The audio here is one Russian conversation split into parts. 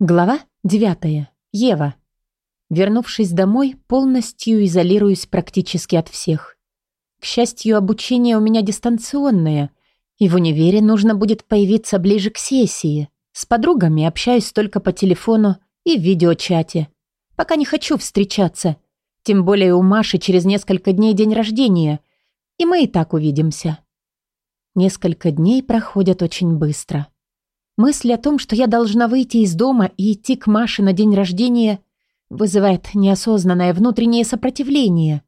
Глава 9. Ева. Вернувшись домой, полностью изолируюсь практически от всех. К счастью, обучение у меня дистанционное, и в универе нужно будет появиться ближе к сессии. С подругами общаюсь только по телефону и в видеочате. Пока не хочу встречаться. Тем более у Маши через несколько дней день рождения, и мы и так увидимся. Несколько дней проходят очень быстро. Мысль о том, что я должна выйти из дома и идти к Маше на день рождения, вызывает неосознанное внутреннее сопротивление.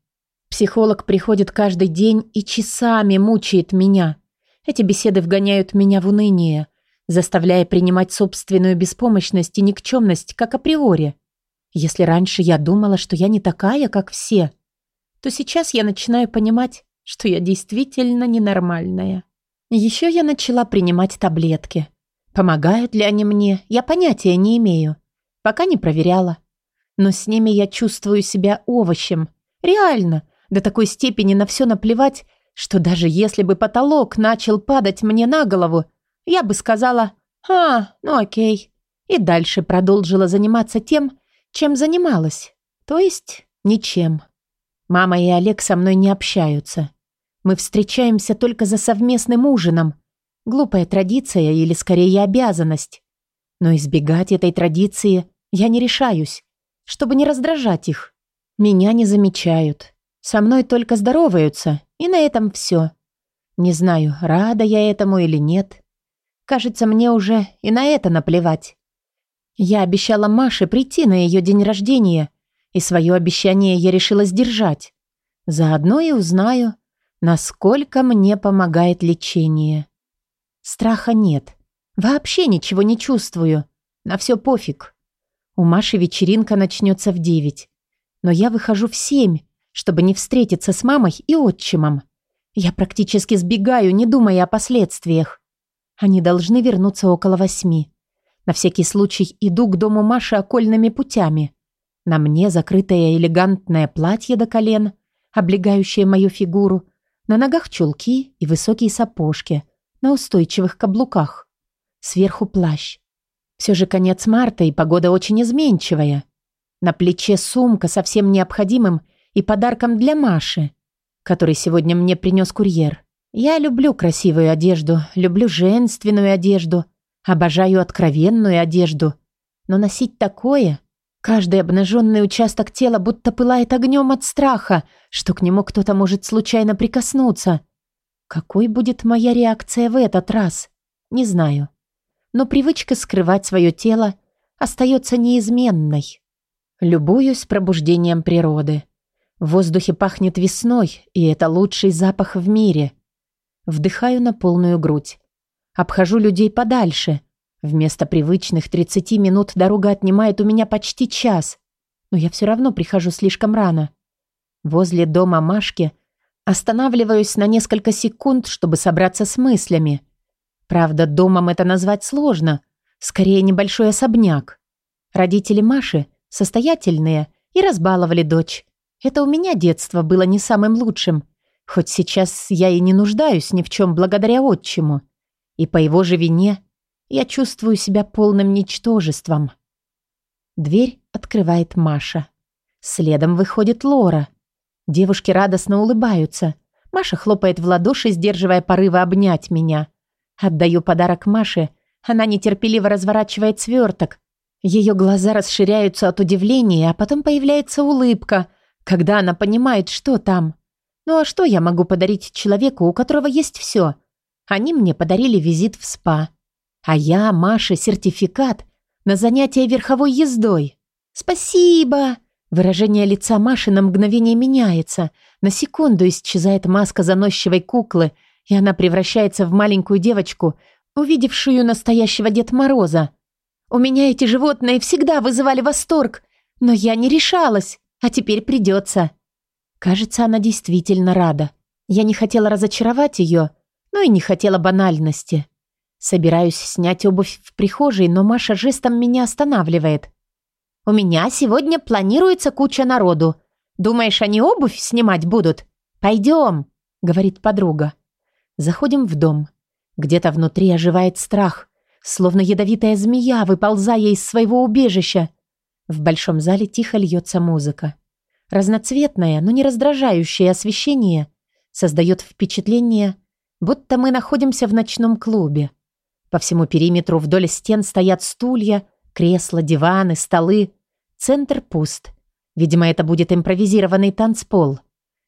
Психолог приходит каждый день и часами мучает меня. Эти беседы вгоняют меня в уныние, заставляя принимать собственную беспомощность и никчемность как априори. Если раньше я думала, что я не такая, как все, то сейчас я начинаю понимать, что я действительно ненормальная. Еще я начала принимать таблетки – Помогают ли они мне, я понятия не имею. Пока не проверяла. Но с ними я чувствую себя овощем. Реально, до такой степени на все наплевать, что даже если бы потолок начал падать мне на голову, я бы сказала «А, ну окей». И дальше продолжила заниматься тем, чем занималась. То есть ничем. Мама и Олег со мной не общаются. Мы встречаемся только за совместным ужином – Глупая традиция или, скорее, обязанность. Но избегать этой традиции я не решаюсь, чтобы не раздражать их. Меня не замечают. Со мной только здороваются, и на этом все. Не знаю, рада я этому или нет. Кажется, мне уже и на это наплевать. Я обещала Маше прийти на ее день рождения, и свое обещание я решила сдержать. Заодно и узнаю, насколько мне помогает лечение. Страха нет. Вообще ничего не чувствую. На все пофиг. У Маши вечеринка начнется в девять. Но я выхожу в семь, чтобы не встретиться с мамой и отчимом. Я практически сбегаю, не думая о последствиях. Они должны вернуться около восьми. На всякий случай иду к дому Маши окольными путями. На мне закрытое элегантное платье до колен, облегающее мою фигуру. На ногах чулки и высокие сапожки – на устойчивых каблуках. Сверху плащ. Все же конец марта, и погода очень изменчивая. На плече сумка со всем необходимым и подарком для Маши, который сегодня мне принес курьер. Я люблю красивую одежду, люблю женственную одежду, обожаю откровенную одежду. Но носить такое... Каждый обнаженный участок тела будто пылает огнем от страха, что к нему кто-то может случайно прикоснуться — какой будет моя реакция в этот раз? Не знаю. Но привычка скрывать свое тело остается неизменной. Любуюсь пробуждением природы. В воздухе пахнет весной, и это лучший запах в мире. Вдыхаю на полную грудь. Обхожу людей подальше. Вместо привычных 30 минут дорога отнимает у меня почти час. Но я все равно прихожу слишком рано. Возле дома Машки – Останавливаюсь на несколько секунд, чтобы собраться с мыслями. Правда, домом это назвать сложно. Скорее, небольшой особняк. Родители Маши состоятельные и разбаловали дочь. Это у меня детство было не самым лучшим. Хоть сейчас я и не нуждаюсь ни в чем благодаря отчиму. И по его же вине я чувствую себя полным ничтожеством. Дверь открывает Маша. Следом выходит Лора. Девушки радостно улыбаются. Маша хлопает в ладоши, сдерживая порывы обнять меня. Отдаю подарок Маше. Она нетерпеливо разворачивает сверток. Ее глаза расширяются от удивления, а потом появляется улыбка, когда она понимает, что там. Ну а что я могу подарить человеку, у которого есть все? Они мне подарили визит в спа. А я, Маше, сертификат на занятие верховой ездой. «Спасибо!» Выражение лица Маши на мгновение меняется. На секунду исчезает маска заносчивой куклы, и она превращается в маленькую девочку, увидевшую настоящего Дед Мороза. «У меня эти животные всегда вызывали восторг, но я не решалась, а теперь придется». Кажется, она действительно рада. Я не хотела разочаровать ее, но и не хотела банальности. Собираюсь снять обувь в прихожей, но Маша жестом меня останавливает – «У меня сегодня планируется куча народу. Думаешь, они обувь снимать будут? Пойдем!» — говорит подруга. Заходим в дом. Где-то внутри оживает страх, словно ядовитая змея, выползая из своего убежища. В большом зале тихо льется музыка. Разноцветное, но не раздражающее освещение создает впечатление, будто мы находимся в ночном клубе. По всему периметру вдоль стен стоят стулья, кресла, диваны, столы. Центр пуст. Видимо, это будет импровизированный танцпол.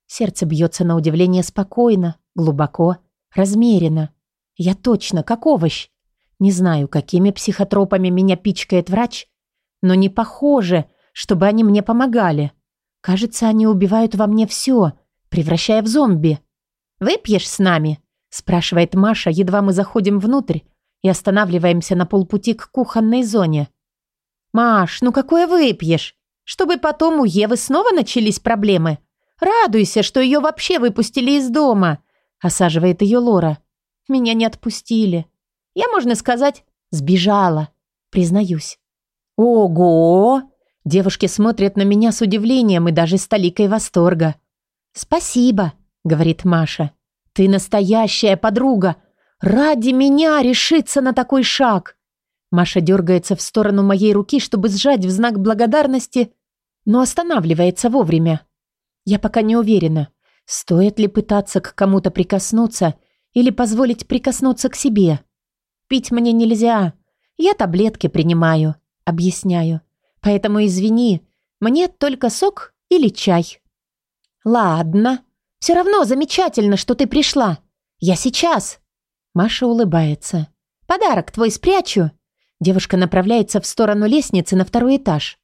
Сердце бьется на удивление спокойно, глубоко, размеренно. Я точно, как овощ. Не знаю, какими психотропами меня пичкает врач, но не похоже, чтобы они мне помогали. Кажется, они убивают во мне все, превращая в зомби. «Выпьешь с нами?» – спрашивает Маша, едва мы заходим внутрь и останавливаемся на полпути к кухонной зоне. «Маш, ну какое выпьешь? Чтобы потом у Евы снова начались проблемы? Радуйся, что ее вообще выпустили из дома!» Осаживает ее Лора. «Меня не отпустили. Я, можно сказать, сбежала. Признаюсь». «Ого!» Девушки смотрят на меня с удивлением и даже с толикой восторга. «Спасибо», — говорит Маша. «Ты настоящая подруга. Ради меня решиться на такой шаг. Маша дергается в сторону моей руки, чтобы сжать в знак благодарности, но останавливается вовремя. Я пока не уверена, стоит ли пытаться к кому-то прикоснуться или позволить прикоснуться к себе. Пить мне нельзя. Я таблетки принимаю, объясняю. Поэтому извини, мне только сок или чай. Ладно. Все равно замечательно, что ты пришла. Я сейчас. Маша улыбается. Подарок твой спрячу Девушка направляется в сторону лестницы на второй этаж.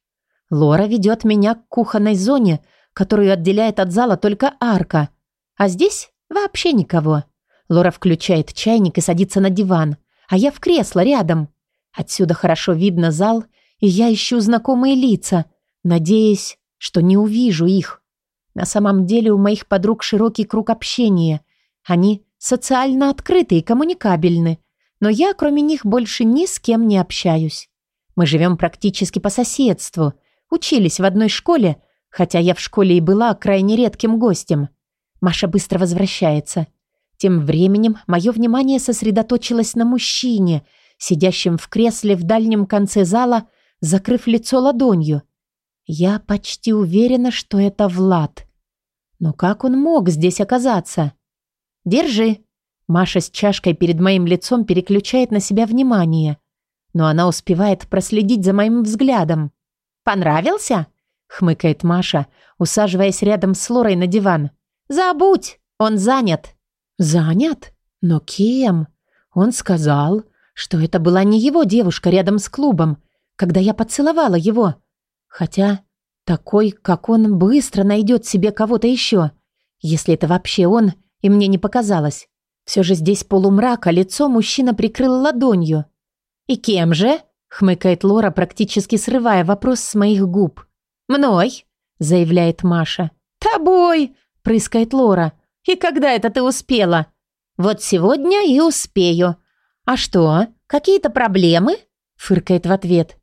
Лора ведет меня к кухонной зоне, которую отделяет от зала только арка. А здесь вообще никого. Лора включает чайник и садится на диван, а я в кресло рядом. Отсюда хорошо видно зал, и я ищу знакомые лица, надеясь, что не увижу их. На самом деле у моих подруг широкий круг общения. Они социально открыты и коммуникабельны, но я, кроме них, больше ни с кем не общаюсь. Мы живем практически по соседству, учились в одной школе, хотя я в школе и была крайне редким гостем. Маша быстро возвращается. Тем временем мое внимание сосредоточилось на мужчине, сидящем в кресле в дальнем конце зала, закрыв лицо ладонью. Я почти уверена, что это Влад. Но как он мог здесь оказаться? «Держи!» Маша с чашкой перед моим лицом переключает на себя внимание, но она успевает проследить за моим взглядом. «Понравился?» — хмыкает Маша, усаживаясь рядом с Лорой на диван. «Забудь! Он занят!» «Занят? Но кем?» Он сказал, что это была не его девушка рядом с клубом, когда я поцеловала его. Хотя такой, как он, быстро найдет себе кого-то еще, если это вообще он, и мне не показалось. Все же здесь полумрак, а лицо мужчина прикрыл ладонью. «И кем же?» — хмыкает Лора, практически срывая вопрос с моих губ. «Мной!» — заявляет Маша. «Тобой!» — прыскает Лора. «И когда это ты успела?» «Вот сегодня и успею». «А что, какие-то проблемы?» — фыркает в ответ.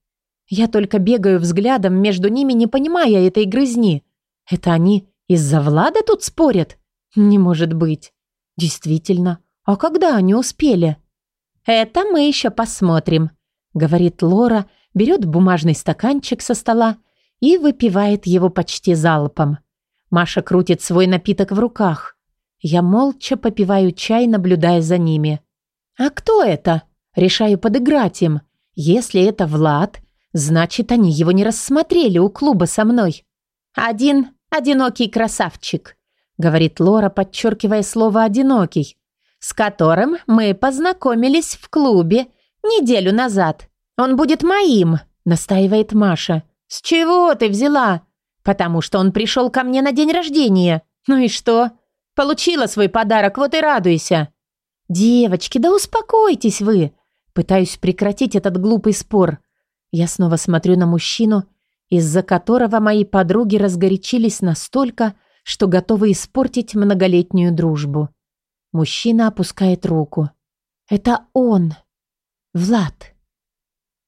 «Я только бегаю взглядом между ними, не понимая этой грызни. Это они из-за Влада тут спорят? Не может быть!» Действительно, а когда они успели? Это мы еще посмотрим, говорит Лора, берет бумажный стаканчик со стола и выпивает его почти залпом. Маша крутит свой напиток в руках. Я молча попиваю чай, наблюдая за ними. А кто это? Решаю подыграть им. Если это Влад, значит, они его не рассмотрели у клуба со мной. Один одинокий красавчик, говорит Лора, подчеркивая слово «одинокий», с которым мы познакомились в клубе неделю назад. Он будет моим, настаивает Маша. С чего ты взяла? Потому что он пришел ко мне на день рождения. Ну и что? Получила свой подарок, вот и радуйся. Девочки, да успокойтесь вы. Пытаюсь прекратить этот глупый спор. Я снова смотрю на мужчину, из-за которого мои подруги разгорячились настолько, что готовы испортить многолетнюю дружбу. Мужчина опускает руку. «Это он! Влад!»